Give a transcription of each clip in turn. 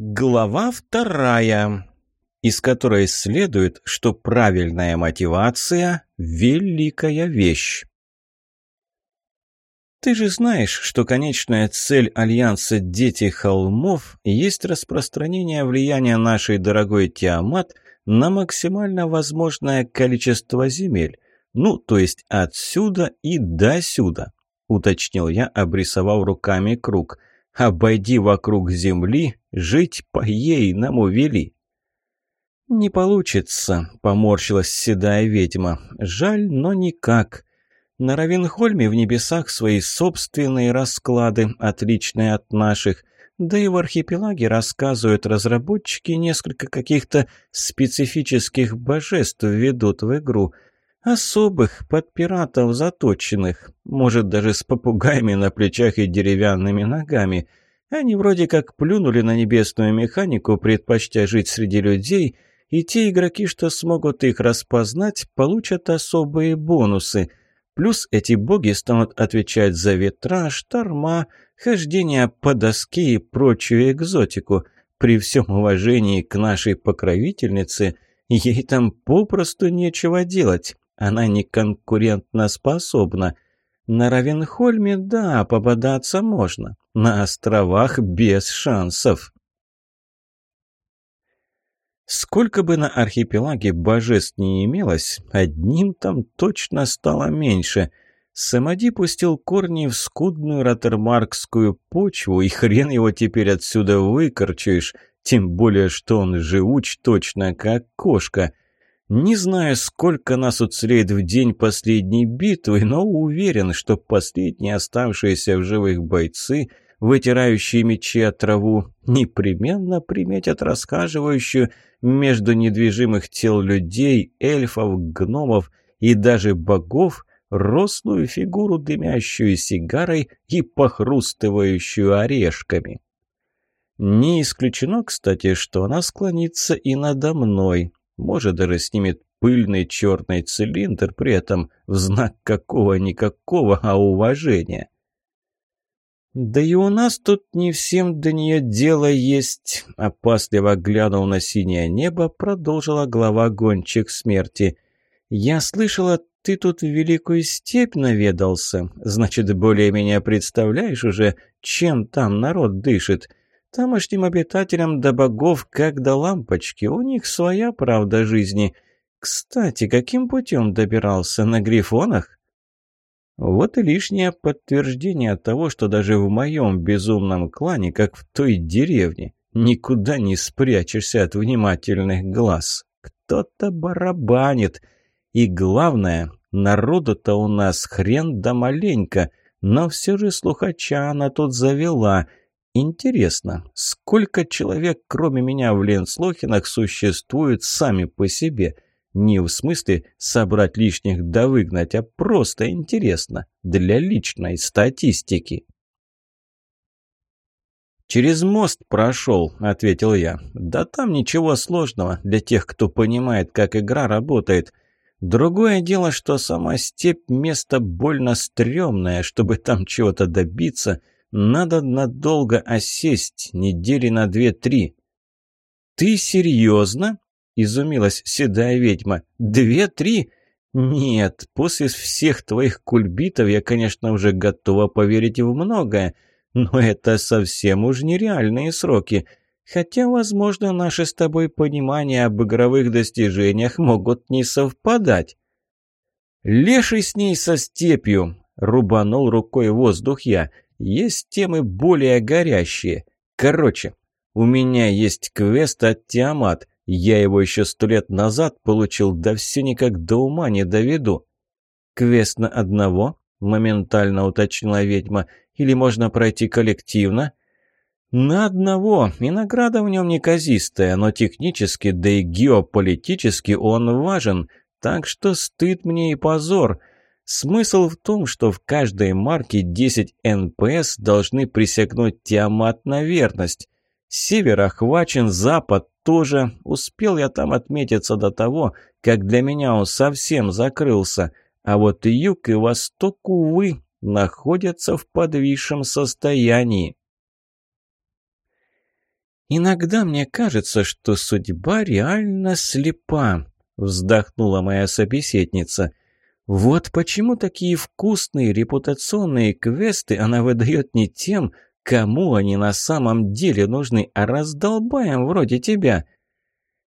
Глава вторая, из которой следует, что правильная мотивация – великая вещь. Ты же знаешь, что конечная цель Альянса «Дети холмов» есть распространение влияния нашей дорогой Тиамат на максимально возможное количество земель, ну, то есть отсюда и досюда, уточнил я, обрисовав руками круг – Обойди вокруг земли, жить по ей нам увели. «Не получится», — поморщилась седая ведьма. «Жаль, но никак. На Равенхольме в небесах свои собственные расклады, отличные от наших. Да и в архипелаге рассказывают разработчики, несколько каких-то специфических божеств ведут в игру». Особых, под пиратов заточенных. Может, даже с попугаями на плечах и деревянными ногами. Они вроде как плюнули на небесную механику, предпочтя жить среди людей, и те игроки, что смогут их распознать, получат особые бонусы. Плюс эти боги станут отвечать за ветра, шторма, хождение по доске и прочую экзотику. При всем уважении к нашей покровительнице, ей там попросту нечего делать. Она не конкурентно способна. На Равенхольме, да, попадаться можно. На островах без шансов. Сколько бы на архипелаге божеств не имелось, одним там точно стало меньше. Самоди пустил корни в скудную ротермаркскую почву, и хрен его теперь отсюда выкорчуешь, тем более, что он живуч точно как кошка — не знаю, сколько нас уцелеет в день последней битвы, но уверен, что последние оставшиеся в живых бойцы, вытирающие мечи от траву, непременно приметят расхаживающую между недвижимых тел людей, эльфов, гномов и даже богов рослую фигуру, дымящую сигарой и похрустывающую орешками. Не исключено, кстати, что она склонится и надо мной, может, даже снимет пыльный черный цилиндр, при этом в знак какого-никакого, а уважения. «Да и у нас тут не всем до нее дело есть», — опасливо глянул на синее небо, продолжила глава гонщик смерти. «Я слышала, ты тут в Великую Степь наведался. Значит, более меня представляешь уже, чем там народ дышит. Тамошним обитателям до богов, как до лампочки, у них своя правда жизни. Кстати, каким путем добирался? На грифонах? Вот и лишнее подтверждение того, что даже в моем безумном клане, как в той деревне, никуда не спрячешься от внимательных глаз. Кто-то барабанит. И главное, народу-то у нас хрен да маленько, но все же слухача она тут завела — Интересно, сколько человек, кроме меня, в Ленслохинах существует сами по себе? Не в смысле собрать лишних да выгнать, а просто интересно, для личной статистики. «Через мост прошел», — ответил я. «Да там ничего сложного для тех, кто понимает, как игра работает. Другое дело, что сама степь — место больно стрёмное, чтобы там чего-то добиться». Надо надолго осесть, недели на две-три. «Ты серьезно?» – изумилась седая ведьма. «Две-три? Нет, после всех твоих кульбитов я, конечно, уже готова поверить в многое, но это совсем уж нереальные сроки». Хотя, возможно, наши с тобой понимания об игровых достижениях могут не совпадать. Леший с ней со степью, рубанул рукой воздух я. Есть темы более горящие. Короче, у меня есть квест от Тиамат. Я его еще сто лет назад получил, да все никак до ума не доведу. Квест на одного? Моментально уточнила ведьма. Или можно пройти коллективно? На одного, и награда в нем неказистая, но технически, да и геополитически он важен. Так что стыд мне и позор. Смысл в том, что в каждой марке 10 НПС должны присягнуть Тиамат на верность. Север охвачен, запад тоже. Успел я там отметиться до того, как для меня он совсем закрылся. А вот и юг и восток, увы, находятся в подвисшем состоянии. «Иногда мне кажется, что судьба реально слепа», — вздохнула моя собеседница — вот почему такие вкусные репутационные квесты она выдает не тем, кому они на самом деле нужны, а раздолбаем вроде тебя.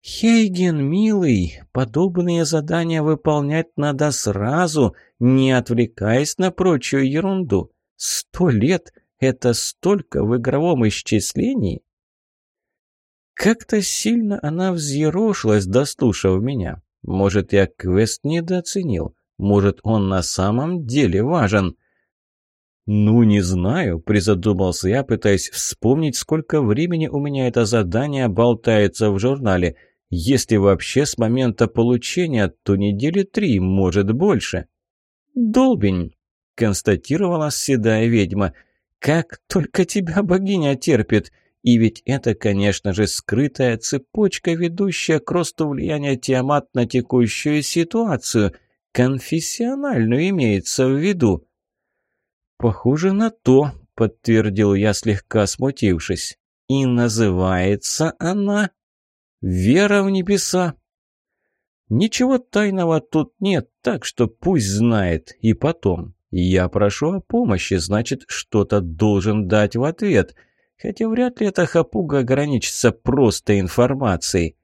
Хейген, милый, подобные задания выполнять надо сразу, не отвлекаясь на прочую ерунду. Сто лет — это столько в игровом исчислении. Как-то сильно она взъерошилась, дослушав меня. Может, я квест недооценил. Может, он на самом деле важен?» «Ну, не знаю», — призадумался я, пытаясь вспомнить, сколько времени у меня это задание болтается в журнале. Если вообще с момента получения, то недели три, может, больше. «Долбень», — констатировала седая ведьма, — «как только тебя богиня терпит». И ведь это, конечно же, скрытая цепочка, ведущая к росту влияния Тиамат на текущую ситуацию — «Конфессиональную имеется в виду». «Похоже на то», — подтвердил я, слегка смутившись. «И называется она...» «Вера в небеса». «Ничего тайного тут нет, так что пусть знает. И потом, я прошу о помощи, значит, что-то должен дать в ответ. Хотя вряд ли эта хапуга ограничится просто информацией.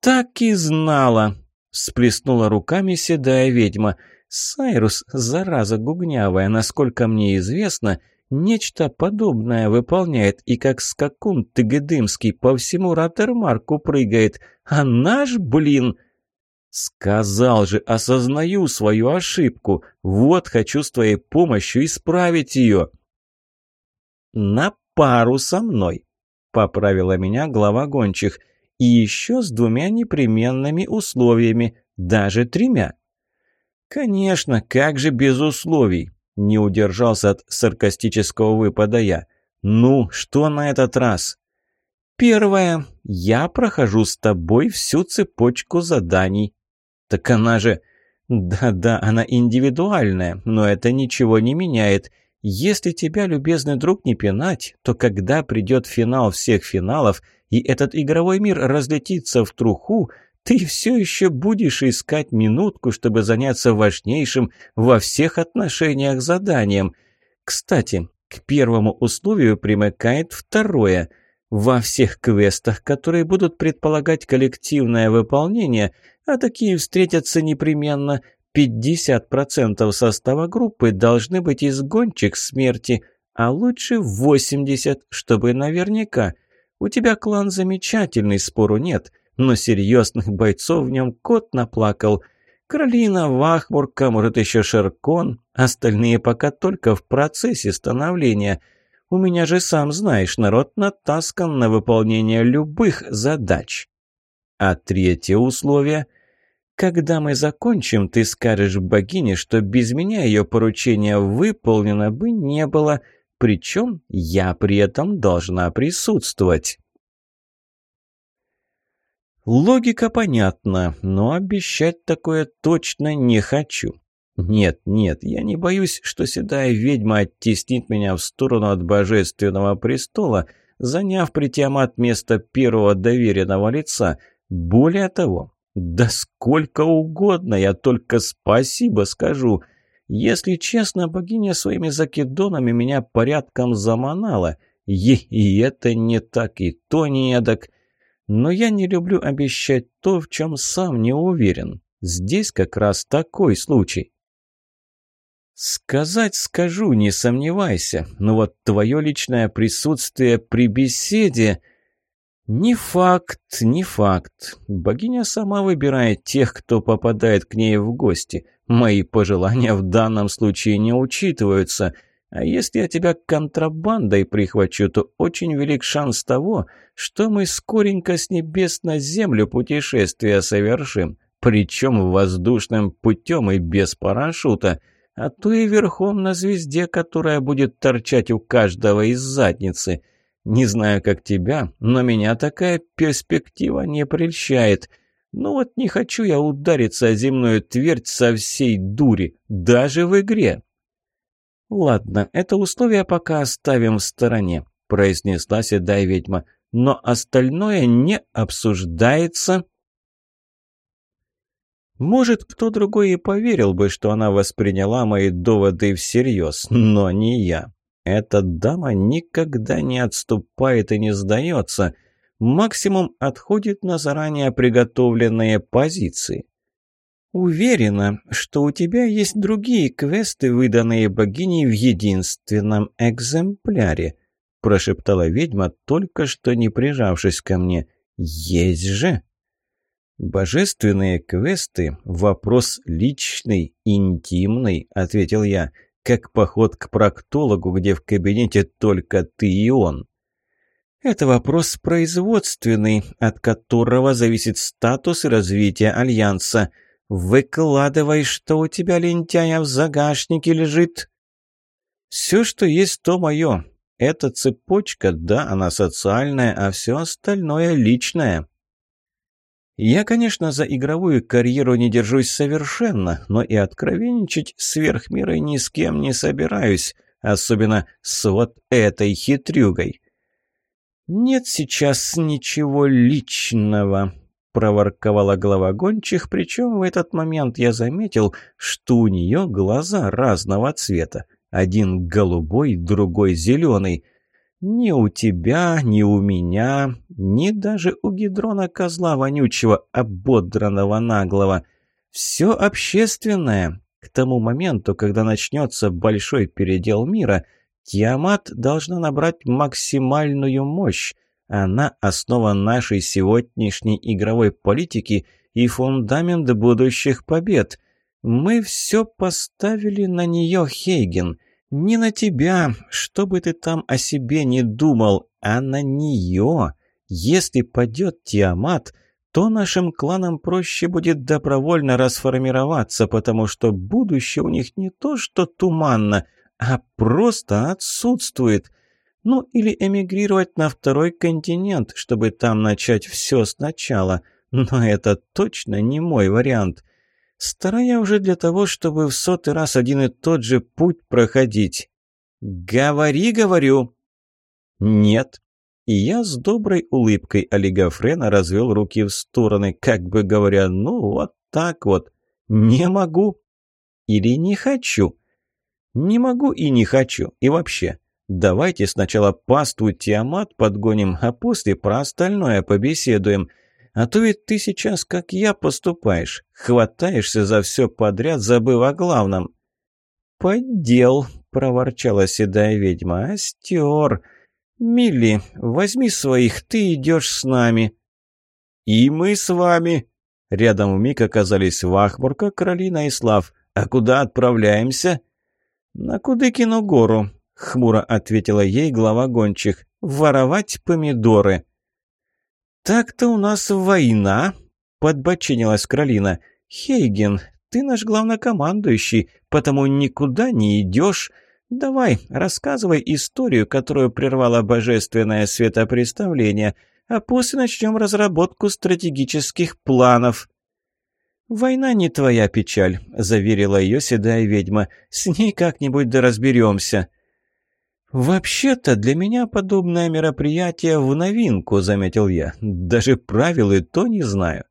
Так и знала, Всплеснула руками седая ведьма. «Сайрус, зараза гугнявая, насколько мне известно, нечто подобное выполняет, и как скакун тыгедымский по всему Раттермарку прыгает. А наш, блин...» «Сказал же, осознаю свою ошибку. Вот хочу с твоей помощью исправить ее». «На пару со мной», — поправила меня глава гончих. И еще с двумя непременными условиями, даже тремя. «Конечно, как же без условий?» – не удержался от саркастического выпада я. «Ну, что на этот раз?» «Первое. Я прохожу с тобой всю цепочку заданий». «Так она же...» «Да-да, она индивидуальная, но это ничего не меняет. Если тебя, любезный друг, не пинать, то когда придет финал всех финалов, и этот игровой мир разлетится в труху, ты все еще будешь искать минутку, чтобы заняться важнейшим во всех отношениях заданием. Кстати, к первому условию примыкает второе. Во всех квестах, которые будут предполагать коллективное выполнение, а такие встретятся непременно, 50% состава группы должны быть изгончик смерти, а лучше 80%, чтобы наверняка – у тебя клан замечательный, спору нет, но серьезных бойцов в нем кот наплакал. Кролина, Вахмурка, может, еще Шеркон, остальные пока только в процессе становления. У меня же, сам знаешь, народ натаскан на выполнение любых задач. А третье условие — когда мы закончим, ты скажешь богине, что без меня ее поручение выполнено бы не было – причем я при этом должна присутствовать. Логика понятна, но обещать такое точно не хочу. Нет, нет, я не боюсь, что седая ведьма оттеснит меня в сторону от божественного престола, заняв притиамат место первого доверенного лица. Более того, да сколько угодно я только спасибо скажу – если честно, богиня своими закидонами меня порядком заманала. И, и это не так, и то не эдак. Но я не люблю обещать то, в чем сам не уверен. Здесь как раз такой случай. «Сказать скажу, не сомневайся, но вот твое личное присутствие при беседе...» Не факт, не факт. Богиня сама выбирает тех, кто попадает к ней в гости. Мои пожелания в данном случае не учитываются. А если я тебя контрабандой прихвачу, то очень велик шанс того, что мы скоренько с небес на землю путешествие совершим. Причем воздушным путем и без парашюта. А то и верхом на звезде, которая будет торчать у каждого из задницы – не знаю, как тебя, но меня такая перспектива не прельщает. Ну вот не хочу я удариться о земную твердь со всей дури, даже в игре. Ладно, это условие пока оставим в стороне, произнесла седая ведьма, но остальное не обсуждается. Может, кто другой и поверил бы, что она восприняла мои доводы всерьез, но не я. Эта дама никогда не отступает и не сдается. Максимум отходит на заранее приготовленные позиции. Уверена, что у тебя есть другие квесты, выданные богиней в единственном экземпляре, прошептала ведьма, только что не прижавшись ко мне. Есть же! «Божественные квесты – вопрос личный, интимный», – ответил я как поход к проктологу, где в кабинете только ты и он. Это вопрос производственный, от которого зависит статус и развитие Альянса. Выкладывай, что у тебя, лентяя, в загашнике лежит. Все, что есть, то мое. Эта цепочка, да, она социальная, а все остальное личное. Я, конечно, за игровую карьеру не держусь совершенно, но и откровенничать сверх меры ни с кем не собираюсь, особенно с вот этой хитрюгой. «Нет сейчас ничего личного», — проворковала глава гончих, причем в этот момент я заметил, что у нее глаза разного цвета, один голубой, другой зеленый — ни у тебя, ни у меня, ни даже у Гидрона козла вонючего, ободранного наглого. Все общественное. К тому моменту, когда начнется большой передел мира, Тиамат должна набрать максимальную мощь. Она – основа нашей сегодняшней игровой политики и фундамент будущих побед. Мы все поставили на нее, Хейген – не на тебя, что бы ты там о себе не думал, а на нее. Если падет Тиамат, то нашим кланам проще будет добровольно расформироваться, потому что будущее у них не то что туманно, а просто отсутствует. Ну или эмигрировать на второй континент, чтобы там начать все сначала. Но это точно не мой вариант. Стара уже для того, чтобы в сотый раз один и тот же путь проходить. Говори, говорю. Нет. И я с доброй улыбкой олигофрена развел руки в стороны, как бы говоря, ну вот так вот. Не могу. Или не хочу. Не могу и не хочу. И вообще, давайте сначала пасту Тиамат подгоним, а после про остальное побеседуем. — а то ведь ты сейчас, как я, поступаешь. Хватаешься за все подряд, забыв о главном». «Поддел», — проворчала седая ведьма. «Остер! Милли, возьми своих, ты идешь с нами». «И мы с вами!» Рядом вмиг оказались Вахмурка, Каролина и Слав. «А куда отправляемся?» «На Кудыкину гору», — хмуро ответила ей глава гончих. «Воровать помидоры». «Так-то у нас война», — подбочинилась Кролина. «Хейген, ты наш главнокомандующий, потому никуда не идешь. Давай, рассказывай историю, которую прервало божественное светопреставление, а после начнем разработку стратегических планов». «Война не твоя печаль», — заверила ее седая ведьма. «С ней как-нибудь да разберемся». «Вообще-то для меня подобное мероприятие в новинку», — заметил я. «Даже правил и то не знаю».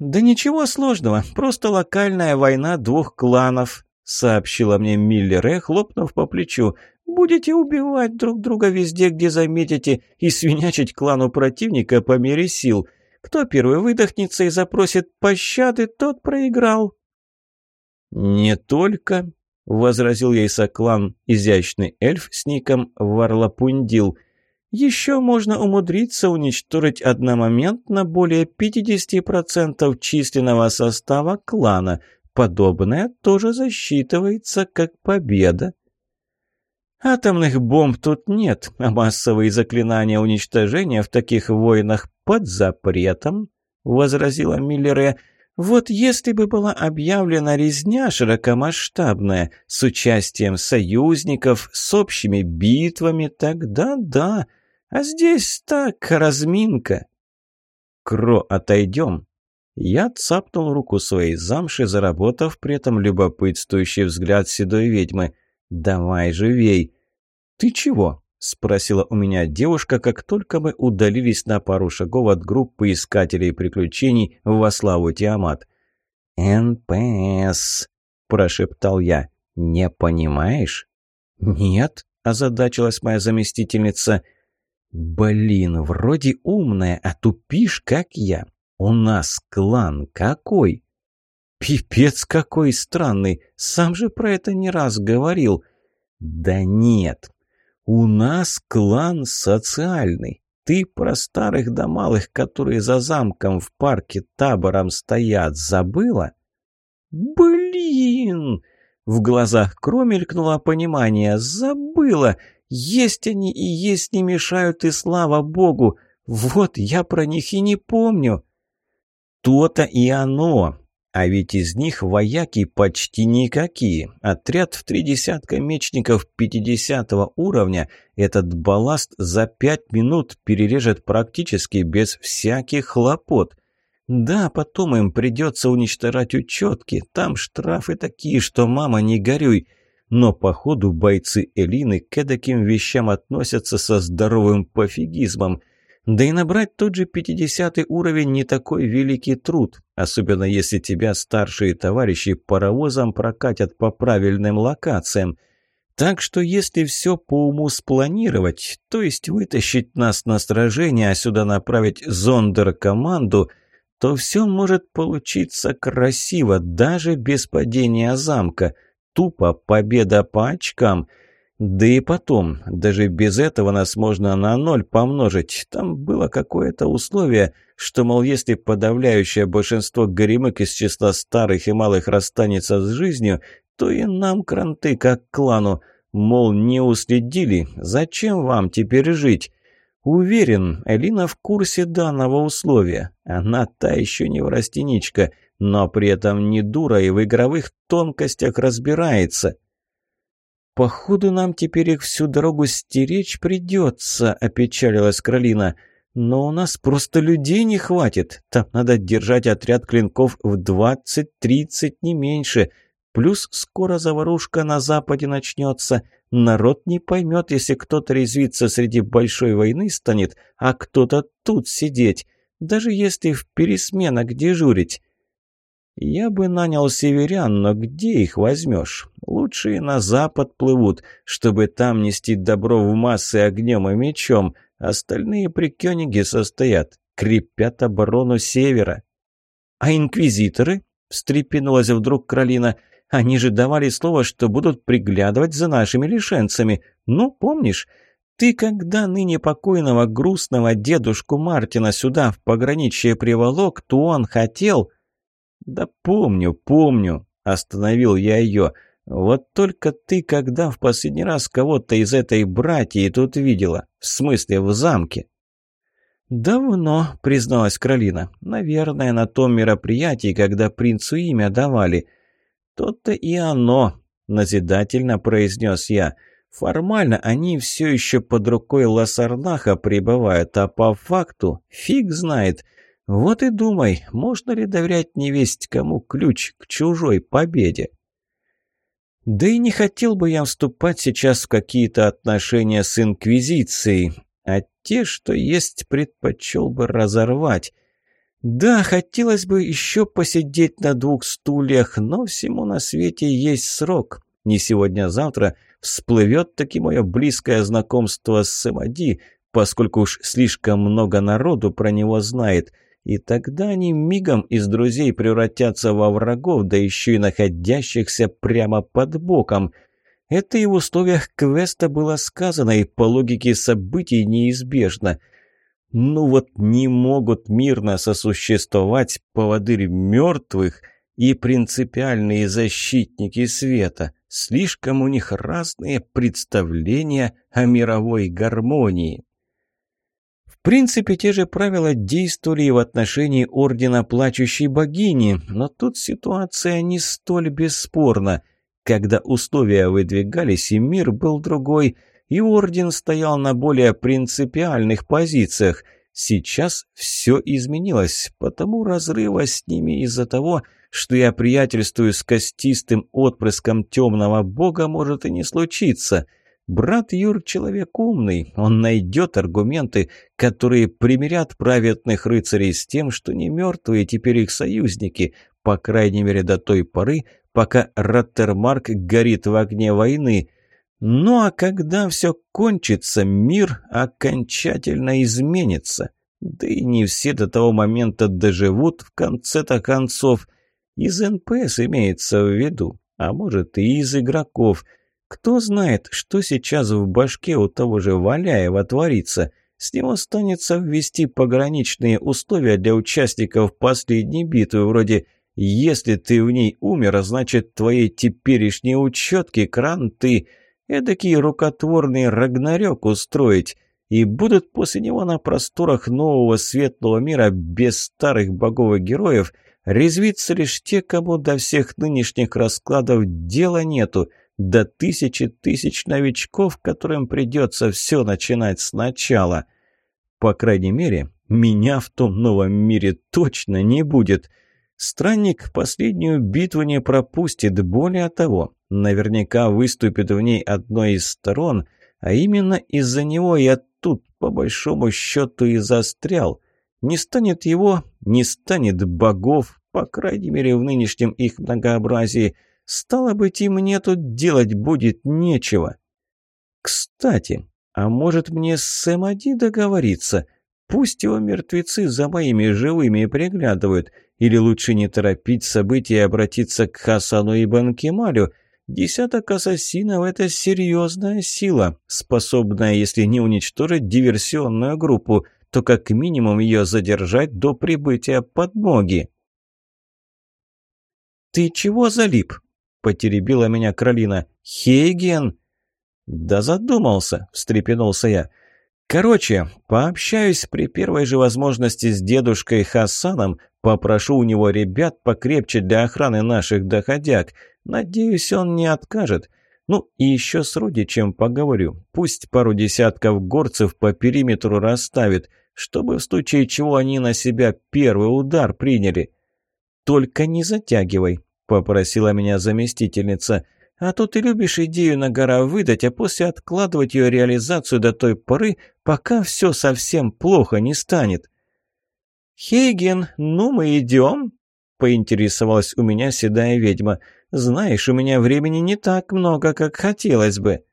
«Да ничего сложного, просто локальная война двух кланов», — сообщила мне Миллере, хлопнув по плечу. «Будете убивать друг друга везде, где заметите, и свинячить клану противника по мере сил. Кто первый выдохнется и запросит пощады, тот проиграл». «Не только», возразил ей Соклан, изящный эльф с ником Варлапундил. «Еще можно умудриться уничтожить одномоментно более 50% численного состава клана. Подобное тоже засчитывается как победа». «Атомных бомб тут нет, а массовые заклинания уничтожения в таких войнах под запретом», — возразила Миллере, — вот если бы была объявлена резня широкомасштабная, с участием союзников, с общими битвами, тогда да. А здесь так, разминка. Кро, отойдем. Я цапнул руку своей замши, заработав при этом любопытствующий взгляд седой ведьмы. «Давай живей!» «Ты чего?» – спросила у меня девушка, как только мы удалились на пару шагов от группы искателей приключений во славу Тиамат. «НПС», – прошептал я. «Не понимаешь?» «Нет», – озадачилась моя заместительница. «Блин, вроде умная, а тупишь, как я. У нас клан какой?» «Пипец какой странный! Сам же про это не раз говорил!» «Да нет, «У нас клан социальный. Ты про старых да малых, которые за замком в парке табором стоят, забыла?» «Блин!» В глазах кромелькнуло понимание. «Забыла! Есть они и есть не мешают, и слава богу! Вот я про них и не помню!» «То-то и оно! А ведь из них вояки почти никакие. Отряд в три десятка мечников 50 уровня этот балласт за пять минут перережет практически без всяких хлопот. Да, потом им придется уничтожать учетки, там штрафы такие, что мама не горюй. Но походу бойцы Элины к таким вещам относятся со здоровым пофигизмом. Да и набрать тот же 50 уровень не такой великий труд, особенно если тебя старшие товарищи паровозом прокатят по правильным локациям. Так что если все по уму спланировать, то есть вытащить нас на сражение, а сюда направить зондер-команду, то все может получиться красиво, даже без падения замка. Тупо победа по очкам – да и потом, даже без этого нас можно на ноль помножить. Там было какое-то условие, что, мол, если подавляющее большинство горемык из числа старых и малых расстанется с жизнью, то и нам кранты, как клану. Мол, не уследили, зачем вам теперь жить? Уверен, Элина в курсе данного условия. Она та еще не неврастеничка, но при этом не дура и в игровых тонкостях разбирается. «Походу, нам теперь их всю дорогу стеречь придется», — опечалилась Кролина. «Но у нас просто людей не хватит. Там надо держать отряд клинков в двадцать-тридцать, не меньше. Плюс скоро заварушка на западе начнется. Народ не поймет, если кто-то резвиться среди большой войны станет, а кто-то тут сидеть. Даже если в пересменах дежурить». Я бы нанял северян, но где их возьмешь? Лучшие на запад плывут, чтобы там нести добро в массы огнем и мечом. Остальные при Кёниге состоят, крепят оборону севера. А инквизиторы? Встрепенулась вдруг Кролина. Они же давали слово, что будут приглядывать за нашими лишенцами. Ну, помнишь? Ты когда ныне покойного грустного дедушку Мартина сюда в пограничье приволок, то он хотел... «Да помню, помню», – остановил я ее. «Вот только ты когда в последний раз кого-то из этой братьи тут видела? В смысле, в замке?» «Давно», – призналась Кролина. «Наверное, на том мероприятии, когда принцу имя давали». «То-то и оно», – назидательно произнес я. «Формально они все еще под рукой Лассарнаха пребывают, а по факту фиг знает». Вот и думай, можно ли доверять невесть кому ключ к чужой победе. Да и не хотел бы я вступать сейчас в какие-то отношения с Инквизицией, а те, что есть, предпочел бы разорвать. Да, хотелось бы еще посидеть на двух стульях, но всему на свете есть срок. Не сегодня, а завтра всплывет таки мое близкое знакомство с Самади, поскольку уж слишком много народу про него знает – и тогда они мигом из друзей превратятся во врагов, да еще и находящихся прямо под боком. Это и в условиях квеста было сказано, и по логике событий неизбежно. Ну вот не могут мирно сосуществовать поводырь мертвых и принципиальные защитники света. Слишком у них разные представления о мировой гармонии принципе, те же правила действовали и в отношении Ордена Плачущей Богини, но тут ситуация не столь бесспорна. Когда условия выдвигались, и мир был другой, и Орден стоял на более принципиальных позициях. Сейчас все изменилось, потому разрыва с ними из-за того, что я приятельствую с костистым отпрыском темного бога, может и не случиться – Брат Юр человек умный, он найдет аргументы, которые примирят праведных рыцарей с тем, что не мертвые теперь их союзники, по крайней мере до той поры, пока Раттермарк горит в огне войны. Ну а когда все кончится, мир окончательно изменится. Да и не все до того момента доживут в конце-то концов. Из НПС имеется в виду, а может и из игроков – кто знает, что сейчас в башке у того же Валяева творится. С него станется ввести пограничные условия для участников последней битвы, вроде «Если ты в ней умер, значит, твои теперешней учетки кранты» эдакий рукотворный рагнарёк устроить, и будут после него на просторах нового светлого мира без старых богов и героев резвиться лишь те, кому до всех нынешних раскладов дела нету – до тысячи тысяч новичков, которым придется все начинать сначала. По крайней мере, меня в том новом мире точно не будет. Странник последнюю битву не пропустит, более того, наверняка выступит в ней одной из сторон, а именно из-за него я тут, по большому счету, и застрял. Не станет его, не станет богов, по крайней мере, в нынешнем их многообразии – Стало быть, и мне тут делать будет нечего. Кстати, а может мне с Сэм Ади договориться? Пусть его мертвецы за моими живыми приглядывают. Или лучше не торопить события и обратиться к Хасану и Банкемалю. Десяток ассасинов – это серьезная сила, способная, если не уничтожить диверсионную группу, то как минимум ее задержать до прибытия подмоги. «Ты чего залип?» потеребила меня кролина. «Хейген!» «Да задумался», — встрепенулся я. «Короче, пообщаюсь при первой же возможности с дедушкой Хасаном, попрошу у него ребят покрепче для охраны наших доходяг. Надеюсь, он не откажет. Ну, и еще с родичем поговорю. Пусть пару десятков горцев по периметру расставит, чтобы в случае чего они на себя первый удар приняли. Только не затягивай, Попросила меня заместительница. «А то ты любишь идею на гора выдать, а после откладывать ее реализацию до той поры, пока все совсем плохо не станет». «Хейген, ну мы идем?» — поинтересовалась у меня седая ведьма. «Знаешь, у меня времени не так много, как хотелось бы».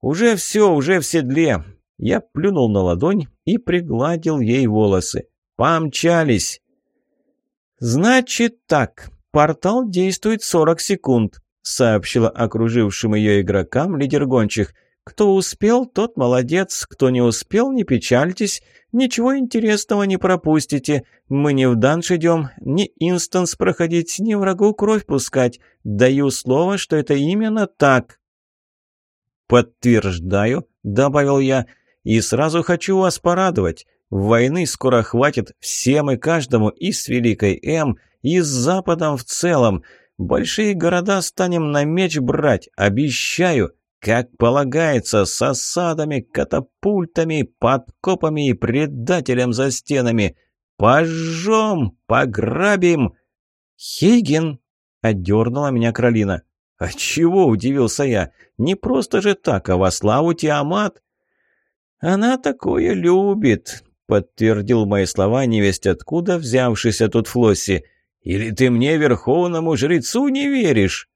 «Уже все, уже в седле!» Я плюнул на ладонь и пригладил ей волосы. «Помчались!» «Значит так!» «Портал действует 40 секунд», — сообщила окружившим ее игрокам лидер гончих. «Кто успел, тот молодец. Кто не успел, не печальтесь. Ничего интересного не пропустите. Мы не в данж идем, не инстанс проходить, не врагу кровь пускать. Даю слово, что это именно так». «Подтверждаю», — добавил я, — «и сразу хочу вас порадовать. Войны скоро хватит всем и каждому, и с Великой М, и с Западом в целом. Большие города станем на меч брать, обещаю, как полагается, с осадами, катапультами, подкопами и предателем за стенами. Пожжем, пограбим!» «Хейген!» — отдернула меня Кролина. «А чего?» — удивился я. «Не просто же так, а во славу Тиамат!» «Она такое любит!» — подтвердил мои слова невесть откуда взявшийся тут Флосси. Или ты мне, верховному жрецу, не веришь?»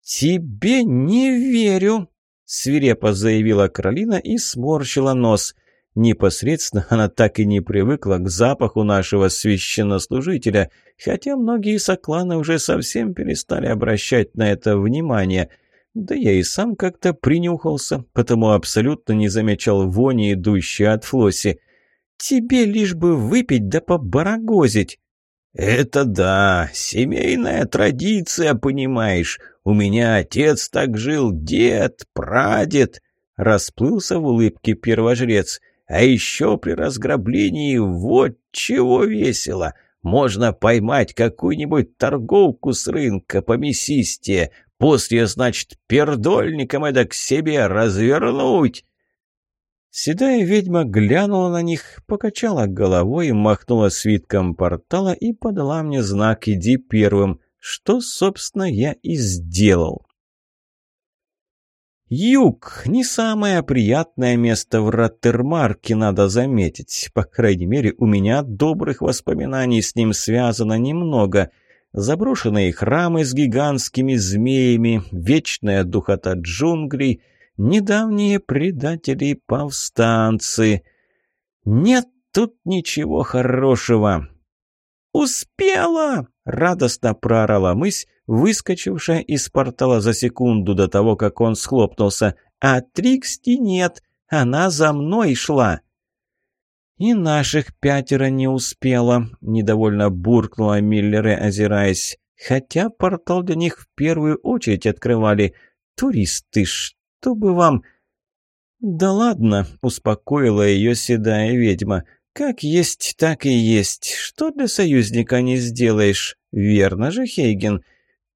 «Тебе не верю», — свирепо заявила Каролина и сморщила нос. Непосредственно она так и не привыкла к запаху нашего священнослужителя, хотя многие сокланы уже совсем перестали обращать на это внимание. Да я и сам как-то принюхался, потому абсолютно не замечал вони, идущей от Флоси. «Тебе лишь бы выпить да побарагозить». «Это да, семейная традиция, понимаешь. У меня отец так жил, дед, прадед». Расплылся в улыбке первожрец. «А еще при разграблении вот чего весело. Можно поймать какую-нибудь торговку с рынка по мясистее. После, значит, пердольником это к себе развернуть». Седая ведьма глянула на них, покачала головой, махнула свитком портала и подала мне знак «Иди первым», что, собственно, я и сделал. Юг – не самое приятное место в Роттермарке, надо заметить. По крайней мере, у меня добрых воспоминаний с ним связано немного. Заброшенные храмы с гигантскими змеями, вечная духота джунглей – недавние предатели и повстанцы. Нет тут ничего хорошего. «Успела!» — радостно проорала мысь, выскочившая из портала за секунду до того, как он схлопнулся. «А Триксти нет, она за мной шла!» «И наших пятеро не успела», — недовольно буркнула Миллеры, озираясь. «Хотя портал для них в первую очередь открывали. Туристы, что чтобы вам...» «Да ладно», — успокоила ее седая ведьма. «Как есть, так и есть. Что для союзника не сделаешь? Верно же, Хейген?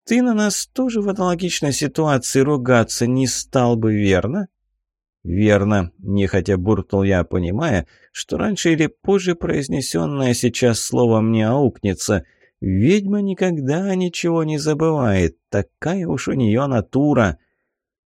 Ты на нас тоже в аналогичной ситуации ругаться не стал бы, верно?» «Верно», – нехотя буркнул я, понимая, что раньше или позже произнесенное сейчас слово мне аукнется. Ведьма никогда ничего не забывает, такая уж у нее натура.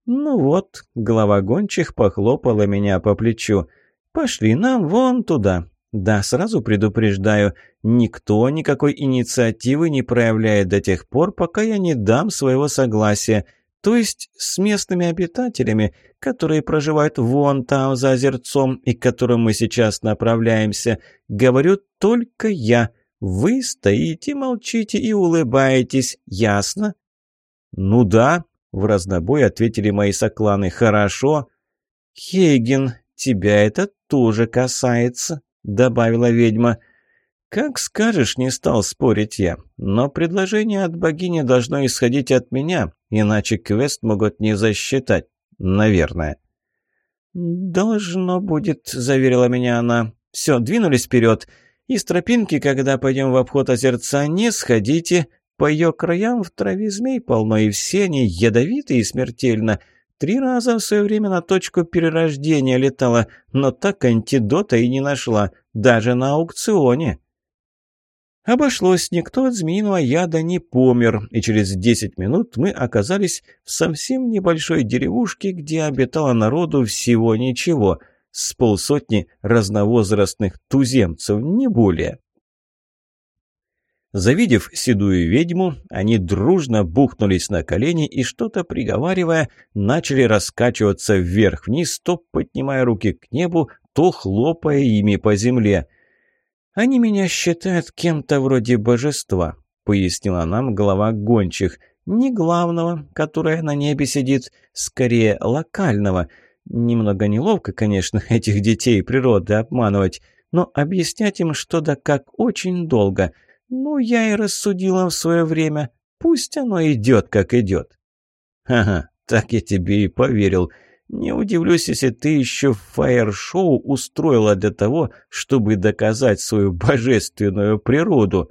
«Ну вот», — глава гончих похлопала меня по плечу. «Пошли нам вон туда». «Да, сразу предупреждаю, никто никакой инициативы не проявляет до тех пор, пока я не дам своего согласия, то есть с местными обитателями, которые проживают вон там за озерцом и к которым мы сейчас направляемся. Говорю только я. Вы стоите, молчите и улыбаетесь, ясно?» «Ну да», в разнобой ответили мои сокланы «Хорошо». «Хейген, тебя это тоже касается», — добавила ведьма. «Как скажешь, не стал спорить я. Но предложение от богини должно исходить от меня, иначе квест могут не засчитать. Наверное». «Должно будет», — заверила меня она. «Все, двинулись вперед. Из тропинки, когда пойдем в обход озерца, не сходите. По ее краям в траве змей полно, и все они ядовиты и смертельно. Три раза в свое время на точку перерождения летала, но так антидота и не нашла, даже на аукционе. Обошлось, никто от змеиного яда не помер, и через 10 минут мы оказались в совсем небольшой деревушке, где обитало народу всего ничего, с полсотни разновозрастных туземцев, не более. Завидев седую ведьму, они дружно бухнулись на колени и, что-то приговаривая, начали раскачиваться вверх-вниз, то поднимая руки к небу, то хлопая ими по земле. «Они меня считают кем-то вроде божества», — пояснила нам глава гончих. «Не главного, которое на небе сидит, скорее локального. Немного неловко, конечно, этих детей природы обманывать, но объяснять им что-то как очень долго». Ну, я и рассудила в свое время. Пусть оно идет, как идет. Ага, так я тебе и поверил. Не удивлюсь, если ты еще фаер-шоу устроила для того, чтобы доказать свою божественную природу.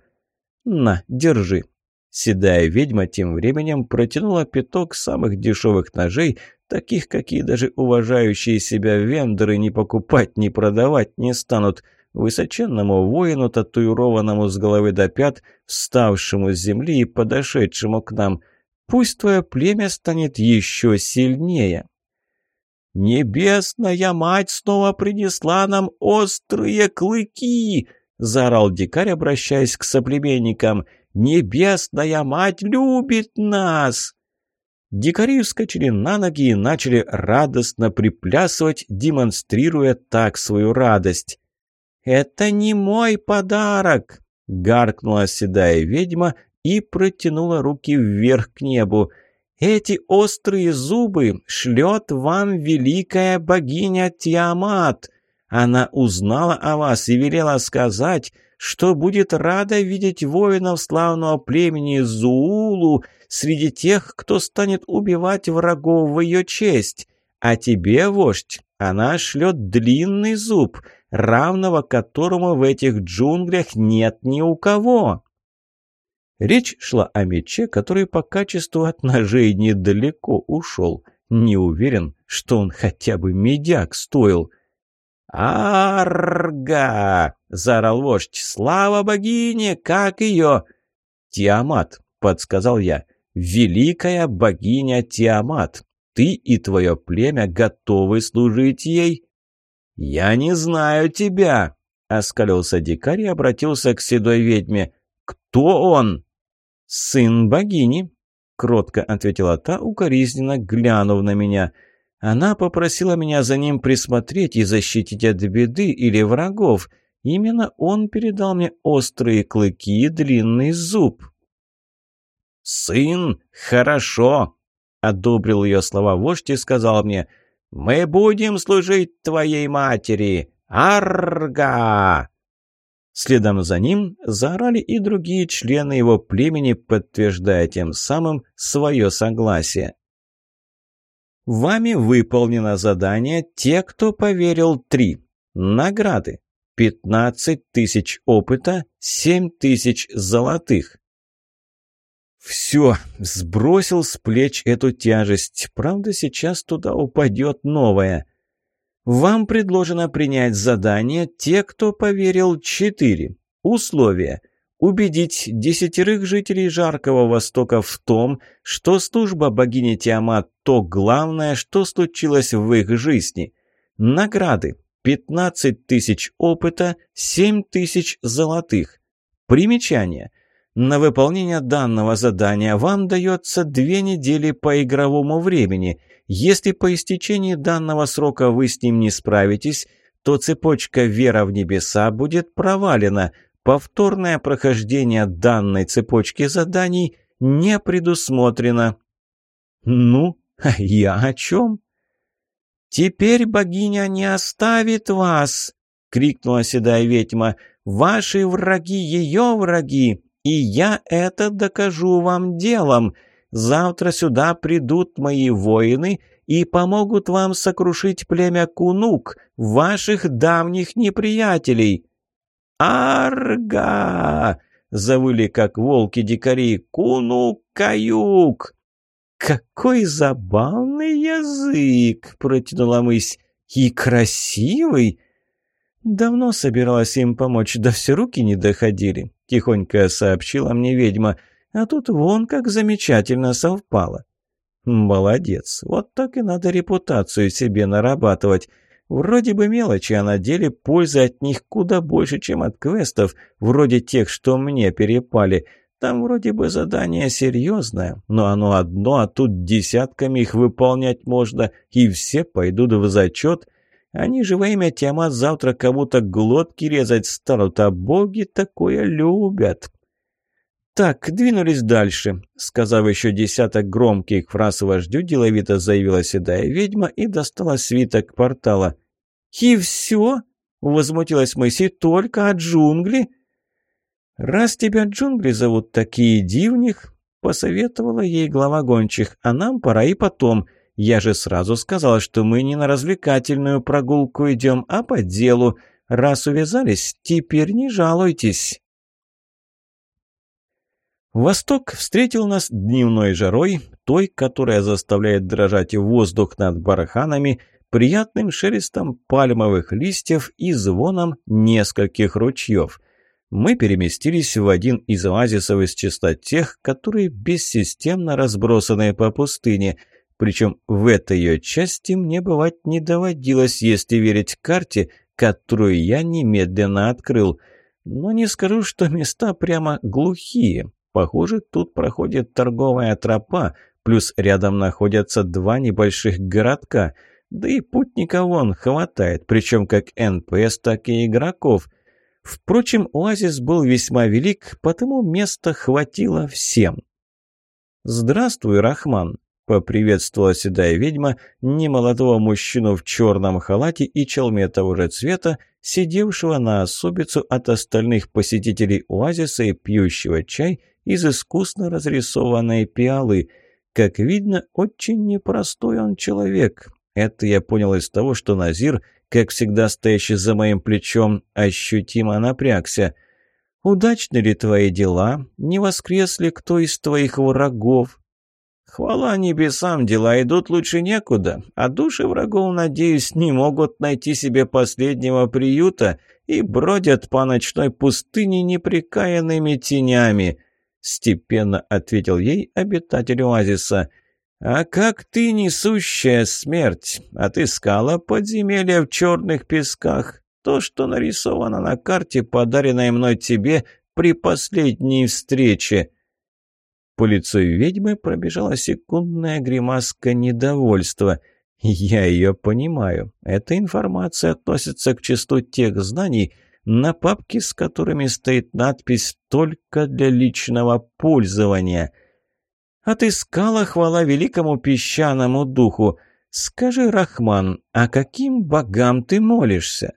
На, держи. Седая ведьма тем временем протянула пяток самых дешевых ножей, таких, какие даже уважающие себя вендоры не покупать, не продавать не станут – высоченному воину, татуированному с головы до пят, вставшему с земли и подошедшему к нам. Пусть твое племя станет еще сильнее. «Небесная мать снова принесла нам острые клыки!» — заорал дикарь, обращаясь к соплеменникам. «Небесная мать любит нас!» Дикари вскочили на ноги и начали радостно приплясывать, демонстрируя так свою радость. «Это не мой подарок!» — гаркнула седая ведьма и протянула руки вверх к небу. «Эти острые зубы шлет вам великая богиня Тиамат. Она узнала о вас и велела сказать, что будет рада видеть воинов славного племени Зулу среди тех, кто станет убивать врагов в ее честь. А тебе, вождь, она шлет длинный зуб, равного которому в этих джунглях нет ни у кого. Речь шла о мече, который по качеству от ножей недалеко ушел. Не уверен, что он хотя бы медяк стоил. «Арга!» — заорал вождь. «Слава богине! Как ее?» «Тиамат», — подсказал я. «Великая богиня Тиамат! Ты и твое племя готовы служить ей?» «Я не знаю тебя!» — оскалился дикарь и обратился к седой ведьме. «Кто он?» «Сын богини», — кротко ответила та, укоризненно глянув на меня. «Она попросила меня за ним присмотреть и защитить от беды или врагов. Именно он передал мне острые клыки и длинный зуб». «Сын? Хорошо!» — одобрил ее слова вождь и сказал мне — «Мы будем служить твоей матери! Арга!» Следом за ним заорали и другие члены его племени, подтверждая тем самым свое согласие. Вами выполнено задание «Те, кто поверил, три». Награды. 15 тысяч опыта, 7 тысяч золотых. Все, сбросил с плеч эту тяжесть. Правда, сейчас туда упадет новая. Вам предложено принять задание «Те, кто поверил, четыре». Условия – убедить десятерых жителей Жаркого Востока в том, что служба богини Тиамат – то главное, что случилось в их жизни. Награды – 15 тысяч опыта, 7 тысяч золотых. Примечание. На выполнение данного задания вам дается две недели по игровому времени. Если по истечении данного срока вы с ним не справитесь, то цепочка «Вера в небеса» будет провалена. Повторное прохождение данной цепочки заданий не предусмотрено. Ну, а я о чем? «Теперь богиня не оставит вас!» — крикнула седая ведьма. «Ваши враги — ее враги!» И я это докажу вам делом. Завтра сюда придут мои воины и помогут вам сокрушить племя Кунук, ваших давних неприятелей. Арга! Завыли, как волки дикари. Кунук-каюк! «Какой забавный язык!» — протянула мысь. «И красивый! «Давно собиралась им помочь, да все руки не доходили», — тихонько сообщила мне ведьма. «А тут вон как замечательно совпало». «Молодец, вот так и надо репутацию себе нарабатывать. Вроде бы мелочи, а на деле пользы от них куда больше, чем от квестов, вроде тех, что мне перепали». Там вроде бы задание серьезное, но оно одно, а тут десятками их выполнять можно, и все пойдут в зачет, они же во имя Тиамат завтра кому-то глотки резать станут, а боги такое любят. «Так, двинулись дальше», — сказав еще десяток громких фраз вождю, деловито заявила седая ведьма и достала свиток портала. «И все?» — возмутилась Моисей. «Только от джунгли?» «Раз тебя джунгли зовут такие дивних», — посоветовала ей глава гончих, — «а нам пора и потом. Я же сразу сказала, что мы не на развлекательную прогулку идем, а по делу. Раз увязались, теперь не жалуйтесь. Восток встретил нас дневной жарой, той, которая заставляет дрожать воздух над барханами, приятным шелестом пальмовых листьев и звоном нескольких ручьев. Мы переместились в один из оазисов из числа тех, которые бессистемно разбросаны по пустыне – причем в этой ее части мне бывать не доводилось, если верить карте, которую я немедленно открыл. Но не скажу, что места прямо глухие. Похоже, тут проходит торговая тропа, плюс рядом находятся два небольших городка. Да и путников вон хватает, причем как НПС, так и игроков. Впрочем, оазис был весьма велик, потому места хватило всем. «Здравствуй, Рахман», — поприветствовала седая ведьма немолодого мужчину в черном халате и чалме того же цвета, сидевшего на особицу от остальных посетителей оазиса и пьющего чай из искусно разрисованной пиалы. Как видно, очень непростой он человек. Это я понял из того, что Назир, как всегда стоящий за моим плечом, ощутимо напрягся. «Удачны ли твои дела? Не воскрес ли кто из твоих врагов? Хвала небесам, дела идут лучше некуда, а души врагов, надеюсь, не могут найти себе последнего приюта и бродят по ночной пустыне неприкаянными тенями», — степенно ответил ей обитатель оазиса. «А как ты, несущая смерть, отыскала подземелье в черных песках? То, что нарисовано на карте, подаренной мной тебе при последней встрече». По лицу ведьмы пробежала секундная гримаска недовольства. «Я ее понимаю. Эта информация относится к числу тех знаний, на папке с которыми стоит надпись «Только для личного пользования». «Отыскала хвала великому песчаному духу. Скажи, Рахман, а каким богам ты молишься?»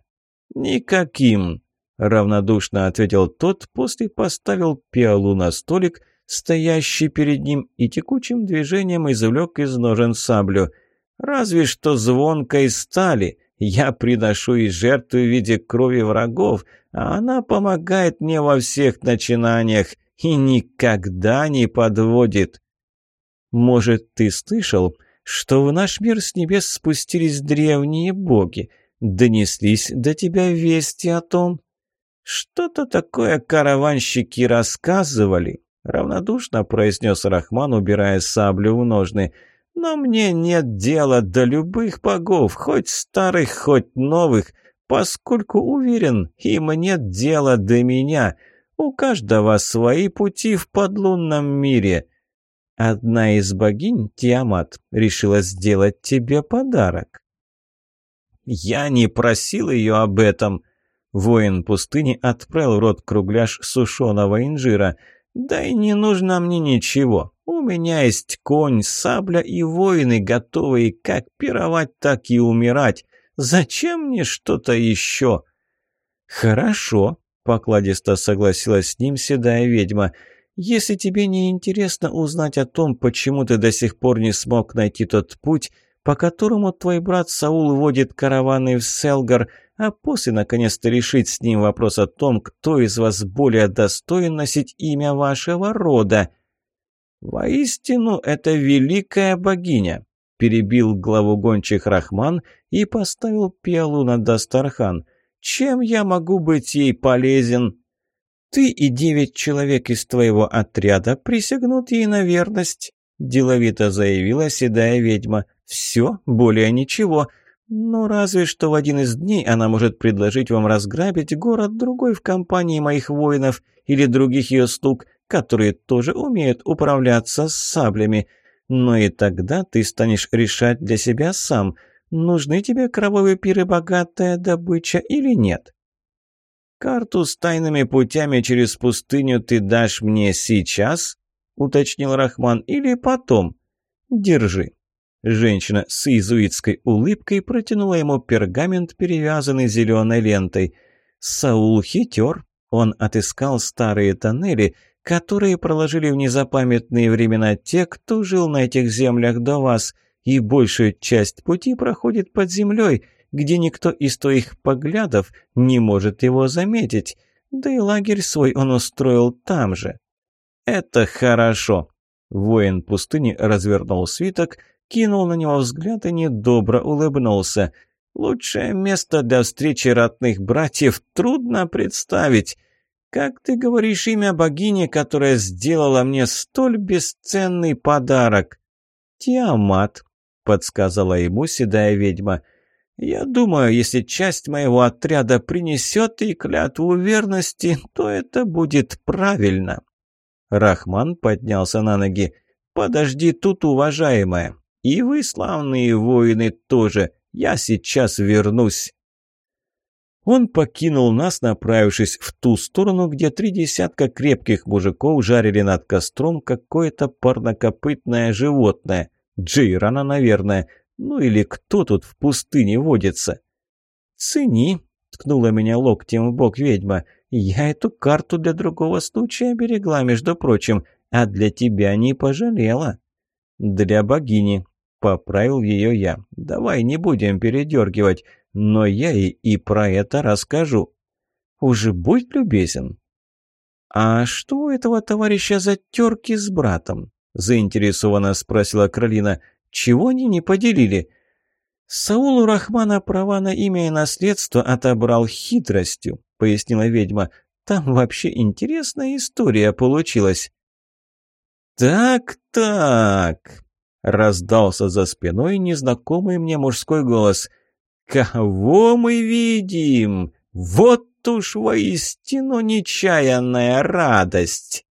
«Никаким», — равнодушно ответил тот, после поставил пиалу на столик, стоящий перед ним, и текучим движением извлек из ножен саблю. «Разве что звонкой стали!» Я приношу и жертву в виде крови врагов, а она помогает мне во всех начинаниях и никогда не подводит. Может, ты слышал, что в наш мир с небес спустились древние боги? Донеслись до тебя вести о том? Что-то такое караванщики рассказывали. Равнодушно произнес Рахман, убирая саблю в ножны. «Но мне нет дела до любых богов, хоть старых, хоть новых, поскольку уверен, им нет дела до меня. У каждого свои пути в подлунном мире». «Одна из богинь, Тиамат, решила сделать тебе подарок». «Я не просил ее об этом!» Воин пустыни отправил в рот кругляш сушеного инжира – «Да и не нужно мне ничего. У меня есть конь, сабля и воины, готовые как пировать, так и умирать. Зачем мне что-то еще?» «Хорошо», — покладисто согласилась с ним седая ведьма. «Если тебе не интересно узнать о том, почему ты до сих пор не смог найти тот путь, по которому твой брат Саул водит караваны в Селгар, — а после наконец-то решить с ним вопрос о том, кто из вас более достоин носить имя вашего рода. «Воистину, это великая богиня», – перебил главу гончих Рахман и поставил пиалу на Дастархан. «Чем я могу быть ей полезен?» «Ты и девять человек из твоего отряда присягнут ей на верность», – деловито заявила седая ведьма. «Все, более ничего. Ну, разве что в один из дней она может предложить вам разграбить город другой в компании моих воинов или других ее слуг, которые тоже умеют управляться с саблями. Но и тогда ты станешь решать для себя сам, нужны тебе кровавые пиры богатая добыча или нет. Карту с тайными путями через пустыню ты дашь мне сейчас, уточнил Рахман, или потом. Держи. Женщина с иезуитской улыбкой протянула ему пергамент, перевязанный зеленой лентой. Саул хитер. Он отыскал старые тоннели, которые проложили в незапамятные времена те, кто жил на этих землях до вас, и большую часть пути проходит под землей, где никто из твоих поглядов не может его заметить. Да и лагерь свой он устроил там же. Это хорошо. Воин пустыни развернул свиток, кинул на него взгляд и недобро улыбнулся. «Лучшее место для встречи родных братьев трудно представить. Как ты говоришь имя богини, которая сделала мне столь бесценный подарок?» «Тиамат», — подсказала ему седая ведьма. «Я думаю, если часть моего отряда принесет и клятву верности, то это будет правильно». Рахман поднялся на ноги. «Подожди тут, уважаемая. И вы, славные воины, тоже. Я сейчас вернусь. Он покинул нас, направившись в ту сторону, где три десятка крепких мужиков жарили над костром какое-то парнокопытное животное. Джейрана, наверное. Ну или кто тут в пустыне водится? «Цени», — ткнула меня локтем в бок ведьма. «Я эту карту для другого случая берегла, между прочим, а для тебя не пожалела». «Для богини», — поправил ее я. «Давай не будем передергивать, но я и, и про это расскажу». «Уже будь любезен». «А что у этого товарища за терки с братом?» — заинтересованно спросила Кролина. «Чего они не поделили?» «Саулу Рахмана права на имя и наследство отобрал хитростью», — пояснила ведьма. «Там вообще интересная история получилась». «Так-так!» — раздался за спиной незнакомый мне мужской голос. «Кого мы видим? Вот уж воистину нечаянная радость!»